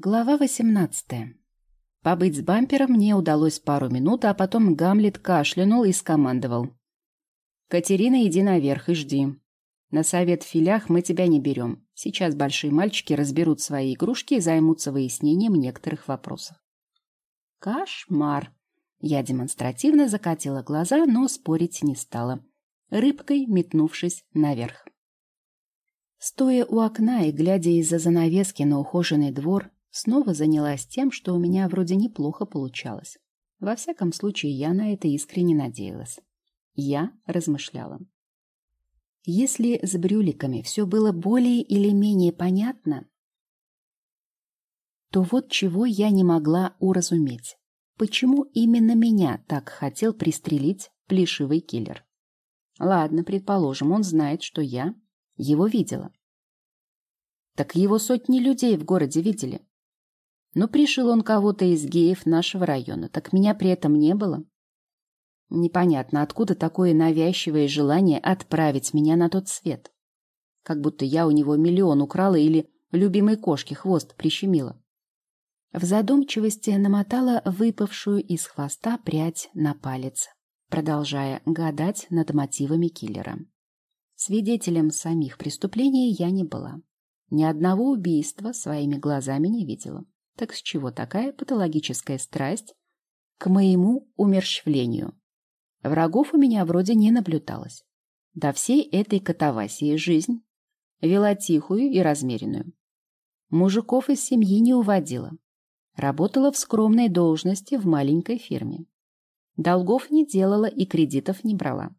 Глава 18. Побыть с бампером мне удалось пару минут, а потом Гамлет кашлянул и скомандовал. «Катерина, иди наверх и жди. На совет в филях мы тебя не берем. Сейчас большие мальчики разберут свои игрушки и займутся выяснением некоторых вопросов». Кошмар. Я демонстративно закатила глаза, но спорить не стала, рыбкой метнувшись наверх. Стоя у окна и глядя из-за занавески на ухоженный двор, снова занялась тем, что у меня вроде неплохо получалось. Во всяком случае, я на это искренне надеялась. Я размышляла. Если с брюликами все было более или менее понятно, то вот чего я не могла уразуметь. Почему именно меня так хотел пристрелить плешивый киллер? Ладно, предположим, он знает, что я его видела. Так его сотни людей в городе видели. Но пришил он кого-то из геев нашего района, так меня при этом не было. Непонятно, откуда такое навязчивое желание отправить меня на тот свет. Как будто я у него миллион украла или любимой кошке хвост прищемила. В задумчивости намотала выпавшую из хвоста прядь на палец, продолжая гадать над мотивами киллера. Свидетелем самих преступлений я не была. Ни одного убийства своими глазами не видела. Так с чего такая патологическая страсть к моему умерщвлению? Врагов у меня вроде не наблюдалось. До всей этой катавасии жизнь вела тихую и размеренную. Мужиков из семьи не уводила. Работала в скромной должности в маленькой фирме. Долгов не делала и кредитов не брала.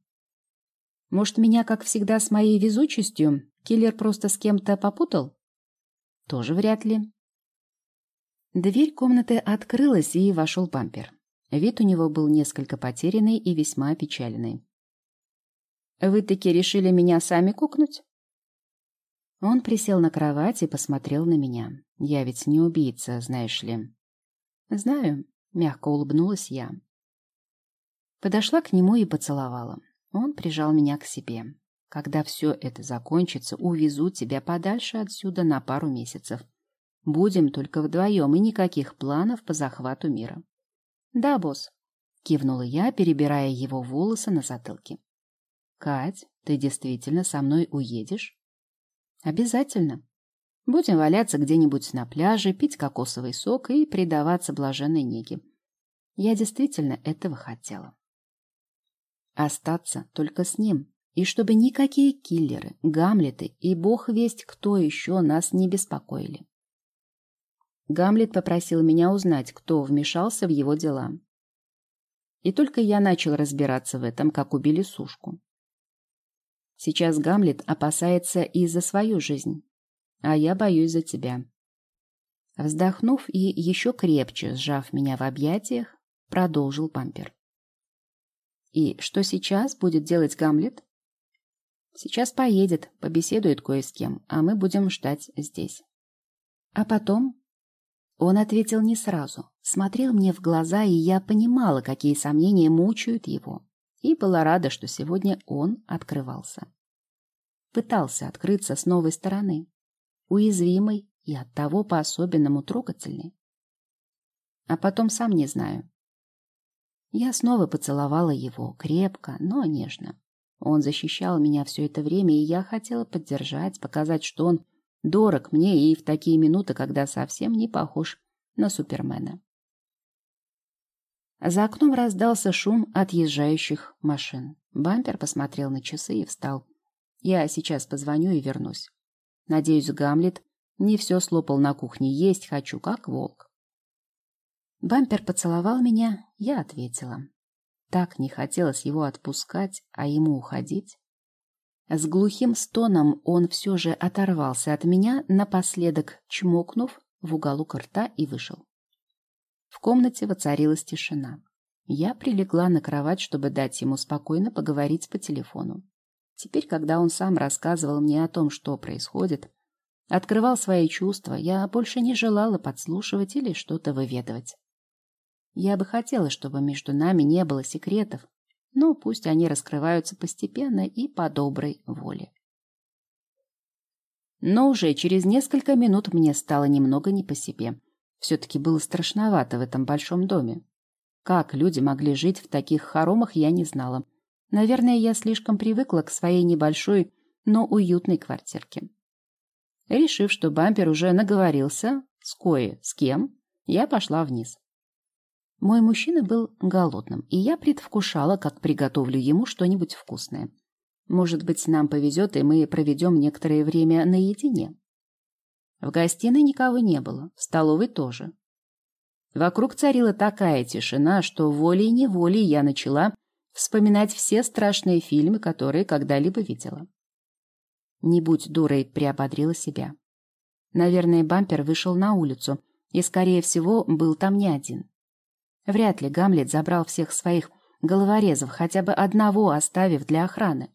Может, меня, как всегда, с моей везучестью, киллер просто с кем-то попутал? Тоже вряд ли. Дверь комнаты открылась, и вошел бампер. Вид у него был несколько потерянный и весьма опечаленный. «Вы таки решили меня сами кукнуть?» Он присел на кровать и посмотрел на меня. «Я ведь не убийца, знаешь ли». «Знаю», — мягко улыбнулась я. Подошла к нему и поцеловала. Он прижал меня к себе. «Когда все это закончится, увезу тебя подальше отсюда на пару месяцев. Будем только вдвоем и никаких планов по захвату мира. Да, босс, кивнула я, перебирая его волосы на затылке. Кать, ты действительно со мной уедешь? Обязательно. Будем валяться где-нибудь на пляже, пить кокосовый сок и предаваться блаженной неге. Я действительно этого хотела. Остаться только с ним, и чтобы никакие киллеры, гамлеты и бог весть кто еще нас не беспокоили. Гамлет попросил меня узнать, кто вмешался в его дела. И только я начал разбираться в этом, как убили сушку. Сейчас Гамлет опасается и за свою жизнь, а я боюсь за тебя. Вздохнув и еще крепче сжав меня в объятиях, продолжил Пампер. И что сейчас будет делать Гамлет? Сейчас поедет, побеседует кое с кем, а мы будем ждать здесь. А потом он ответил не сразу, смотрел мне в глаза, и я понимала, какие сомнения мучают его, и была рада, что сегодня он открывался. Пытался открыться с новой стороны, уязвимый и оттого по-особенному трогательный. А потом сам не знаю. Я снова поцеловала его, крепко, но нежно. Он защищал меня все это время, и я хотела поддержать, показать, что он Дорог мне и в такие минуты, когда совсем не похож на Супермена. За окном раздался шум отъезжающих машин. Бампер посмотрел на часы и встал. Я сейчас позвоню и вернусь. Надеюсь, Гамлет не все слопал на кухне. Есть хочу, как волк. Бампер поцеловал меня, я ответила. Так не хотелось его отпускать, а ему уходить. С глухим стоном он все же оторвался от меня, напоследок чмокнув в уголок рта и вышел. В комнате воцарилась тишина. Я прилегла на кровать, чтобы дать ему спокойно поговорить по телефону. Теперь, когда он сам рассказывал мне о том, что происходит, открывал свои чувства, я больше не желала подслушивать или что-то выведывать. Я бы хотела, чтобы между нами не было секретов, но пусть они раскрываются постепенно и по доброй воле. Но уже через несколько минут мне стало немного не по себе. Все-таки было страшновато в этом большом доме. Как люди могли жить в таких хоромах, я не знала. Наверное, я слишком привыкла к своей небольшой, но уютной квартирке. Решив, что бампер уже наговорился с кое с кем, я пошла вниз. Мой мужчина был голодным, и я предвкушала, как приготовлю ему что-нибудь вкусное. Может быть, нам повезет, и мы проведем некоторое время наедине. В гостиной никого не было, в столовой тоже. Вокруг царила такая тишина, что волей-неволей я начала вспоминать все страшные фильмы, которые когда-либо видела. Не будь дурой, приободрила себя. Наверное, бампер вышел на улицу, и, скорее всего, был там не один. Вряд ли Гамлет забрал всех своих головорезов, хотя бы одного оставив для охраны.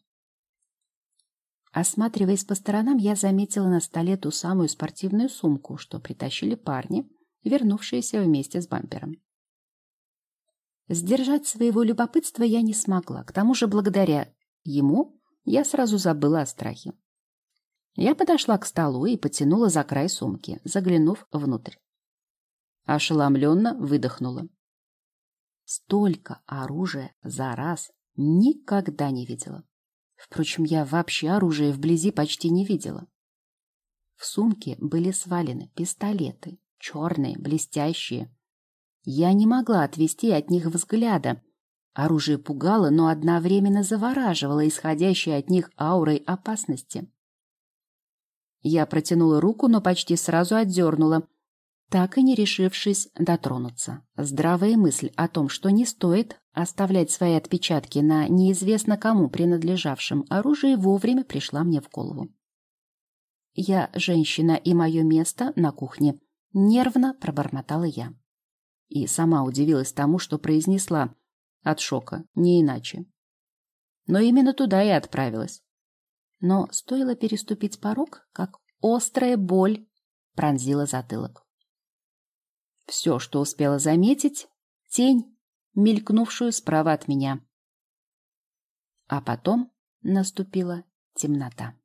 Осматриваясь по сторонам, я заметила на столе ту самую спортивную сумку, что притащили парни, вернувшиеся вместе с бампером. Сдержать своего любопытства я не смогла. К тому же, благодаря ему, я сразу забыла о страхе. Я подошла к столу и потянула за край сумки, заглянув внутрь. Ошеломленно выдохнула. Столько оружия за раз никогда не видела. Впрочем, я вообще оружие вблизи почти не видела. В сумке были свалены пистолеты, черные, блестящие. Я не могла отвести от них взгляда. Оружие пугало, но одновременно завораживало исходящей от них аурой опасности. Я протянула руку, но почти сразу отдернула, так и не решившись дотронуться. Здравая мысль о том, что не стоит оставлять свои отпечатки на неизвестно кому принадлежавшем оружии, вовремя пришла мне в голову. «Я женщина, и мое место на кухне», — нервно пробормотала я. И сама удивилась тому, что произнесла от шока, не иначе. Но именно туда и отправилась. Но стоило переступить порог, как острая боль пронзила затылок. Все, что успела заметить, тень, мелькнувшую справа от меня. А потом наступила темнота.